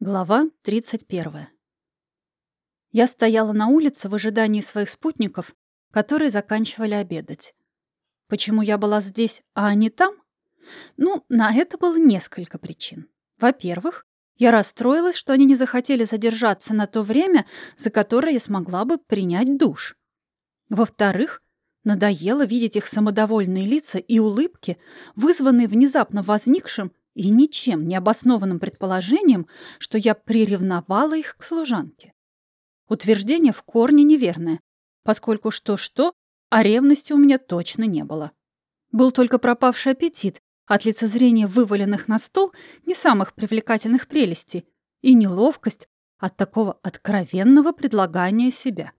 Глава 31. Я стояла на улице в ожидании своих спутников, которые заканчивали обедать. Почему я была здесь, а они там? Ну, на это было несколько причин. Во-первых, я расстроилась, что они не захотели задержаться на то время, за которое я смогла бы принять душ. Во-вторых, надоело видеть их самодовольные лица и улыбки, вызванные внезапно возникшим и ничем не обоснованным предположением, что я приревновала их к служанке. Утверждение в корне неверное, поскольку что-что, а ревности у меня точно не было. Был только пропавший аппетит от лицезрения вываленных на стол не самых привлекательных прелестей и неловкость от такого откровенного предлагания себя.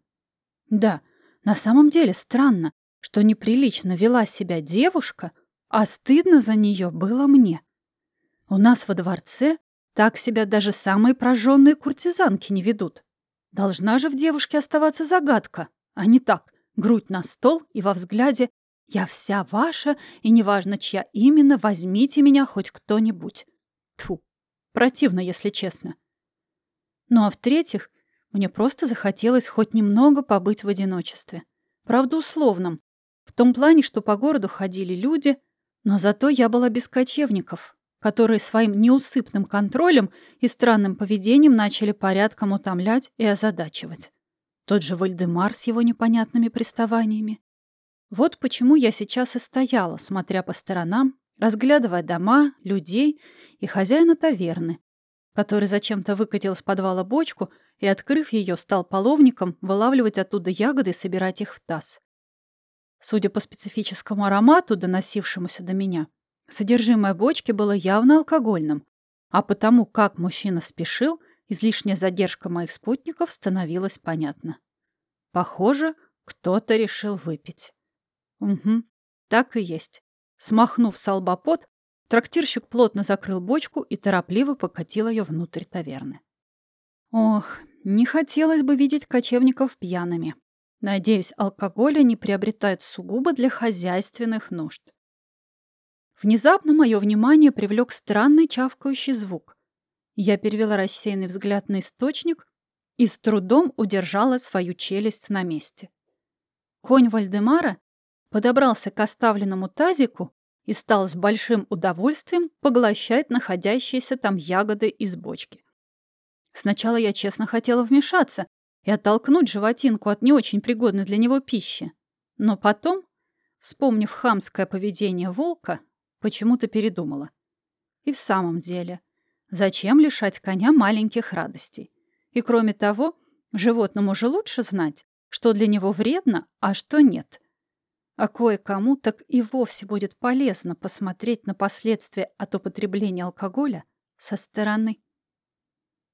Да, на самом деле странно, что неприлично вела себя девушка, а стыдно за нее было мне. У нас во дворце так себя даже самые прожженные куртизанки не ведут. Должна же в девушке оставаться загадка, а не так, грудь на стол и во взгляде «Я вся ваша, и неважно, чья именно, возьмите меня хоть кто-нибудь». Тьфу, противно, если честно. Ну а в-третьих, мне просто захотелось хоть немного побыть в одиночестве. Правда, условном. В том плане, что по городу ходили люди, но зато я была без кочевников, которые своим неусыпным контролем и странным поведением начали порядком утомлять и озадачивать. Тот же Вальдемар с его непонятными приставаниями. Вот почему я сейчас и стояла, смотря по сторонам, разглядывая дома, людей и хозяина таверны, который зачем-то выкатил с подвала бочку и, открыв ее, стал половником вылавливать оттуда ягоды и собирать их в таз. Судя по специфическому аромату, доносившемуся до меня, Содержимое бочки было явно алкогольным, а потому, как мужчина спешил, излишняя задержка моих спутников становилась понятна. Похоже, кто-то решил выпить. Угу, так и есть. Смахнув с трактирщик плотно закрыл бочку и торопливо покатил ее внутрь таверны. Ох, не хотелось бы видеть кочевников пьяными. Надеюсь, алкоголя не приобретают сугубо для хозяйственных нужд. Внезапно мое внимание привлек странный чавкающий звук. Я перевела рассеянный взгляд на источник и с трудом удержала свою челюсть на месте. Конь Вальдемара подобрался к оставленному тазику и стал с большим удовольствием поглощать находящиеся там ягоды из бочки. Сначала я честно хотела вмешаться и оттолкнуть животинку от не очень пригодной для него пищи. Но потом, вспомнив хамское поведение волка, Почему-то передумала. И в самом деле, зачем лишать коня маленьких радостей? И кроме того, животному же лучше знать, что для него вредно, а что нет. А кое-кому так и вовсе будет полезно посмотреть на последствия от употребления алкоголя со стороны.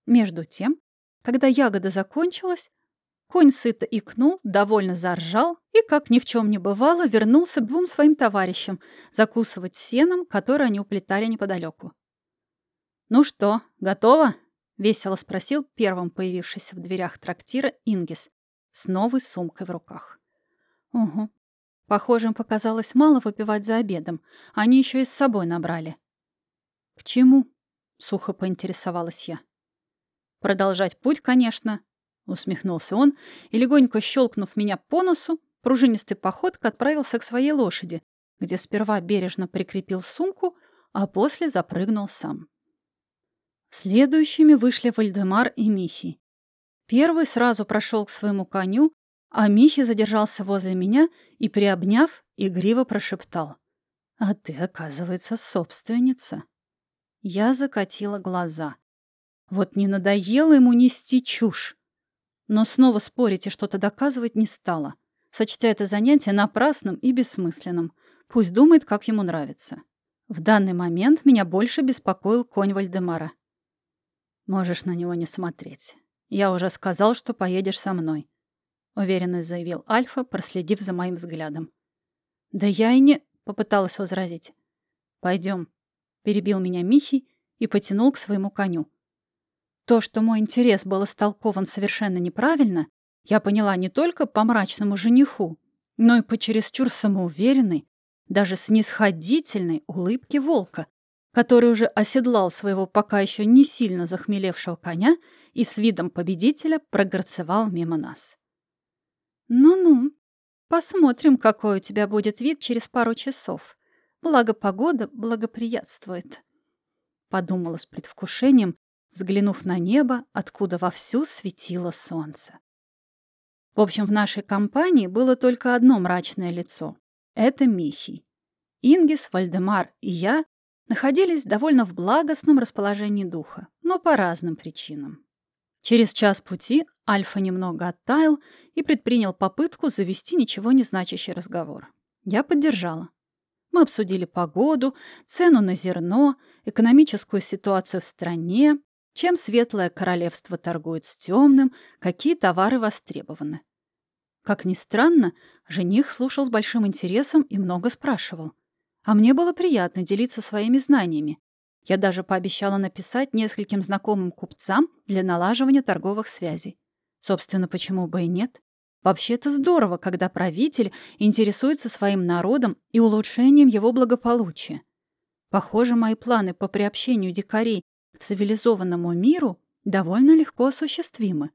Между тем, когда ягода закончилась, Конь сыто икнул, довольно заржал и, как ни в чем не бывало, вернулся к двум своим товарищам закусывать сеном, которое они уплетали неподалеку. «Ну что, готово?» — весело спросил первым появившийся в дверях трактира Ингис с новой сумкой в руках. «Угу. Похоже, им показалось мало выпивать за обедом. Они еще и с собой набрали». «К чему?» — сухо поинтересовалась я. «Продолжать путь, конечно», Усмехнулся он и, легонько щелкнув меня по носу, пружинистой походкой отправился к своей лошади, где сперва бережно прикрепил сумку, а после запрыгнул сам. Следующими вышли Вальдемар и Михи. Первый сразу прошел к своему коню, а Михи задержался возле меня и, приобняв, игриво прошептал. «А ты, оказывается, собственница». Я закатила глаза. Вот не надоело ему нести чушь. Но снова спорить и что-то доказывать не стала, сочтя это занятие напрасным и бессмысленным. Пусть думает, как ему нравится. В данный момент меня больше беспокоил конь Вальдемара. «Можешь на него не смотреть. Я уже сказал, что поедешь со мной», — уверенно заявил Альфа, проследив за моим взглядом. «Да я и не...» — попыталась возразить. «Пойдем», — перебил меня Михи и потянул к своему коню. То, что мой интерес был истолкован совершенно неправильно, я поняла не только по мрачному жениху, но и по чересчур самоуверенной, даже снисходительной улыбке волка, который уже оседлал своего пока еще не сильно захмелевшего коня и с видом победителя прогорцевал мимо нас. «Ну-ну, посмотрим, какой у тебя будет вид через пару часов. Благо погода благоприятствует», — подумала с предвкушением, взглянув на небо, откуда вовсю светило солнце. В общем, в нашей компании было только одно мрачное лицо. Это Михий. Ингис, Вальдемар и я находились довольно в благостном расположении духа, но по разным причинам. Через час пути Альфа немного оттаял и предпринял попытку завести ничего не значащий разговор. Я поддержала. Мы обсудили погоду, цену на зерно, экономическую ситуацию в стране, чем светлое королевство торгует с темным, какие товары востребованы. Как ни странно, жених слушал с большим интересом и много спрашивал. А мне было приятно делиться своими знаниями. Я даже пообещала написать нескольким знакомым купцам для налаживания торговых связей. Собственно, почему бы и нет? Вообще это здорово, когда правитель интересуется своим народом и улучшением его благополучия. Похоже, мои планы по приобщению дикарей цивилизованному миру довольно легко осуществимы.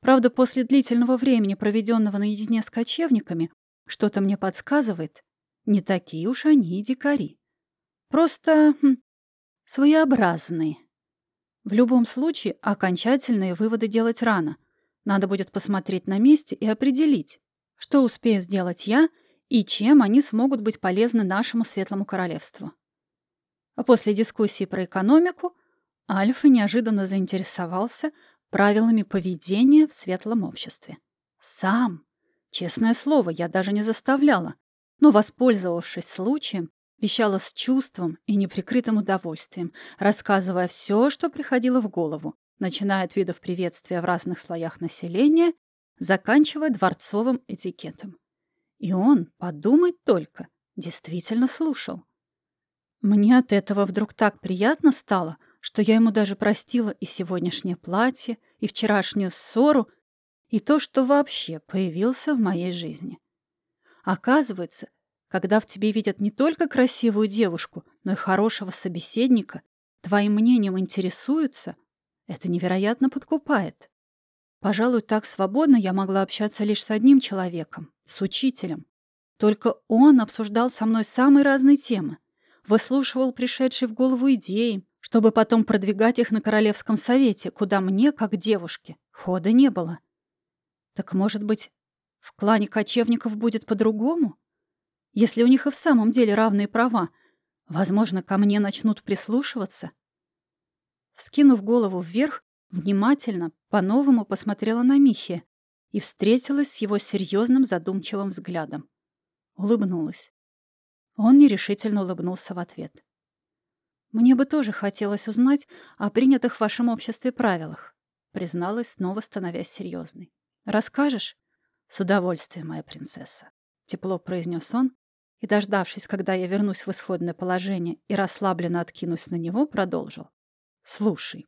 Правда, после длительного времени, проведенного наедине с кочевниками, что-то мне подсказывает, не такие уж они и дикари. Просто хм, своеобразные. В любом случае, окончательные выводы делать рано. Надо будет посмотреть на месте и определить, что успею сделать я и чем они смогут быть полезны нашему светлому королевству. А после дискуссии про экономику Альфа неожиданно заинтересовался правилами поведения в светлом обществе. Сам. Честное слово, я даже не заставляла, но, воспользовавшись случаем, вещала с чувством и неприкрытым удовольствием, рассказывая все, что приходило в голову, начиная от видов приветствия в разных слоях населения, заканчивая дворцовым этикетом. И он, подумать только, действительно слушал. Мне от этого вдруг так приятно стало — что я ему даже простила и сегодняшнее платье, и вчерашнюю ссору, и то, что вообще появился в моей жизни. Оказывается, когда в тебе видят не только красивую девушку, но и хорошего собеседника, твоим мнением интересуются, это невероятно подкупает. Пожалуй, так свободно я могла общаться лишь с одним человеком, с учителем. Только он обсуждал со мной самые разные темы, выслушивал пришедшие в голову идеи, чтобы потом продвигать их на Королевском совете, куда мне, как девушке, хода не было. Так, может быть, в клане кочевников будет по-другому? Если у них и в самом деле равные права, возможно, ко мне начнут прислушиваться? Скинув голову вверх, внимательно, по-новому посмотрела на Михи и встретилась с его серьезным задумчивым взглядом. Улыбнулась. Он нерешительно улыбнулся в ответ. «Мне бы тоже хотелось узнать о принятых в вашем обществе правилах», призналась, снова становясь серьезной. «Расскажешь?» «С удовольствием, моя принцесса», — тепло произнес он, и, дождавшись, когда я вернусь в исходное положение и расслабленно откинусь на него, продолжил. «Слушай».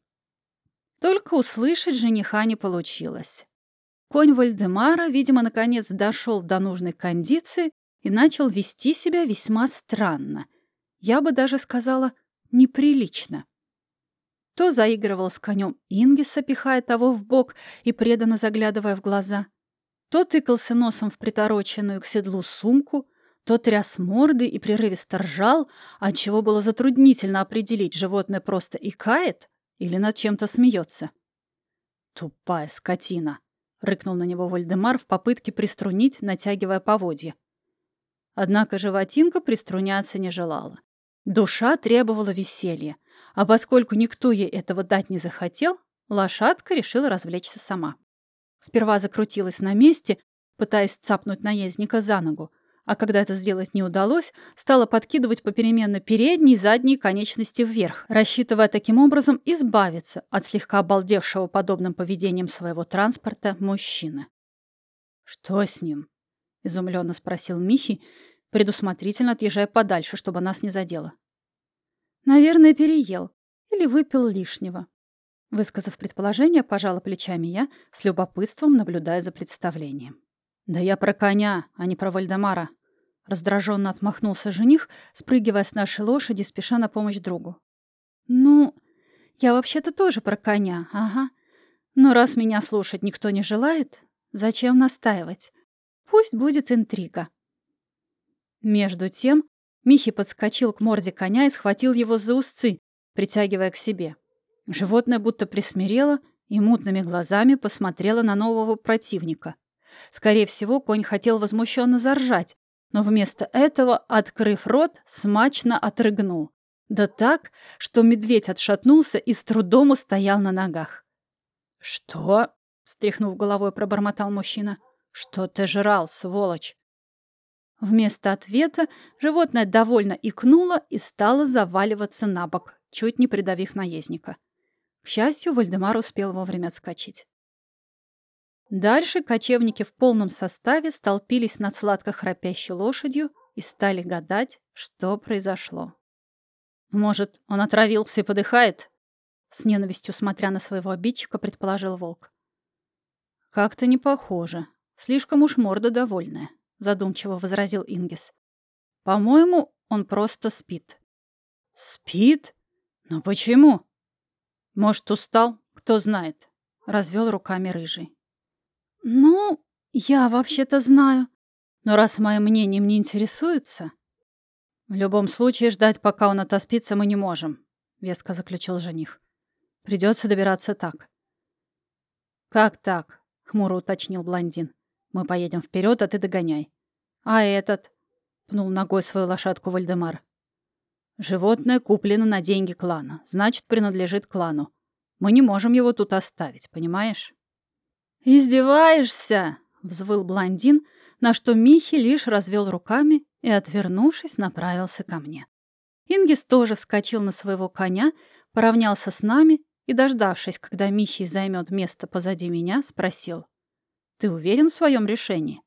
Только услышать жениха не получилось. Конь Вальдемара, видимо, наконец дошел до нужной кондиции и начал вести себя весьма странно. Я бы даже сказала, неприлично. То заигрывал с конем Ингиса, пихая того в бок и преданно заглядывая в глаза, то тыкался носом в притороченную к седлу сумку, то тряс морды и прерывисто ржал, отчего было затруднительно определить, животное просто икает или над чем-то смеется. «Тупая скотина!» — рыкнул на него Вальдемар в попытке приструнить, натягивая поводья. Однако животинка приструняться не желала. Душа требовала веселья, а поскольку никто ей этого дать не захотел, лошадка решила развлечься сама. Сперва закрутилась на месте, пытаясь цапнуть наездника за ногу, а когда это сделать не удалось, стала подкидывать попеременно передние и задние конечности вверх, рассчитывая таким образом избавиться от слегка обалдевшего подобным поведением своего транспорта мужчины. «Что с ним?» — изумленно спросил Михи, предусмотрительно отъезжая подальше, чтобы нас не задело. «Наверное, переел или выпил лишнего». Высказав предположение, пожала плечами я, с любопытством наблюдая за представлением. «Да я про коня, а не про Вальдемара», Раздраженно отмахнулся жених, спрыгивая с нашей лошади, спеша на помощь другу. «Ну, я вообще-то тоже про коня, ага. Но раз меня слушать никто не желает, зачем настаивать? Пусть будет интрига». Между тем Михи подскочил к морде коня и схватил его за узцы, притягивая к себе. Животное будто присмирело и мутными глазами посмотрело на нового противника. Скорее всего, конь хотел возмущенно заржать, но вместо этого, открыв рот, смачно отрыгнул. Да так, что медведь отшатнулся и с трудом устоял на ногах. «Что?» — встряхнув головой, пробормотал мужчина. «Что ты жрал, сволочь?» Вместо ответа животное довольно икнуло и стало заваливаться на бок, чуть не придавив наездника. К счастью, Вальдемар успел вовремя отскочить. Дальше кочевники в полном составе столпились над сладко храпящей лошадью и стали гадать, что произошло. «Может, он отравился и подыхает?» С ненавистью смотря на своего обидчика, предположил волк. «Как-то не похоже. Слишком уж морда довольная», — задумчиво возразил Ингис. «По-моему, он просто спит». «Спит? Но почему?» «Может, устал? Кто знает?» — развел руками рыжий. «Ну, я вообще-то знаю. Но раз моим мнением не интересуется...» «В любом случае, ждать, пока он отоспится, мы не можем», — веско заключил жених. «Придется добираться так». «Как так?» — хмуро уточнил блондин. «Мы поедем вперед, а ты догоняй». «А этот?» — пнул ногой свою лошадку Вальдемар. «Животное куплено на деньги клана, значит, принадлежит клану. Мы не можем его тут оставить, понимаешь?» «Издеваешься?» — взвыл блондин, на что Михи лишь развел руками и, отвернувшись, направился ко мне. Ингис тоже вскочил на своего коня, поравнялся с нами и, дождавшись, когда Михи займет место позади меня, спросил. «Ты уверен в своем решении?»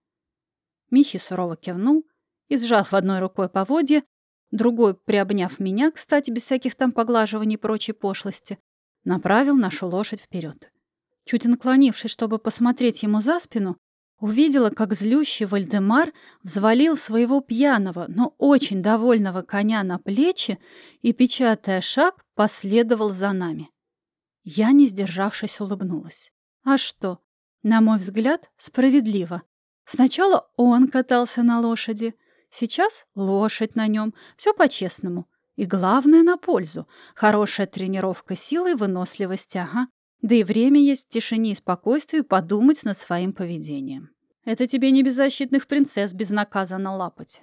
Михи сурово кивнул и, сжав одной рукой поводья, другой, приобняв меня, кстати, без всяких там поглаживаний и прочей пошлости, направил нашу лошадь вперед. Чуть наклонившись, чтобы посмотреть ему за спину, увидела, как злющий Вальдемар взвалил своего пьяного, но очень довольного коня на плечи и, печатая шаг, последовал за нами. Я, не сдержавшись, улыбнулась. А что? На мой взгляд, справедливо. Сначала он катался на лошади, сейчас лошадь на нем. Все по-честному. И главное, на пользу. Хорошая тренировка силы и выносливости, ага. Да и время есть в тишине и спокойствии подумать над своим поведением. Это тебе не беззащитных принцесс безнаказанно лапать.